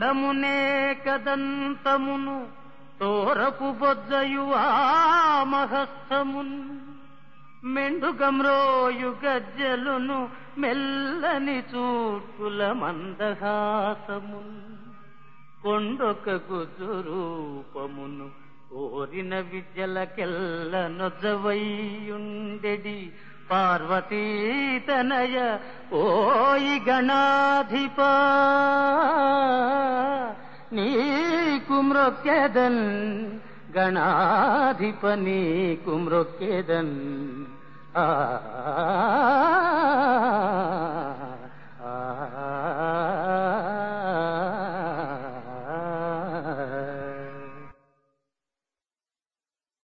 తొండమునే కదంతమును తోరపు బొజ్జయు ఆ మెండుగమ్రోయు గజ్జలును మెల్లని చూట్కుల మందహాసమున్. కొండొక గుజురూపమును కోరిన విద్యలకెల్ల నొజ్జవయ్యుండెడి పార్వతీతనయ ఓయి గణాధిపా केदन् गणाधिपनि कुम् केदन् आ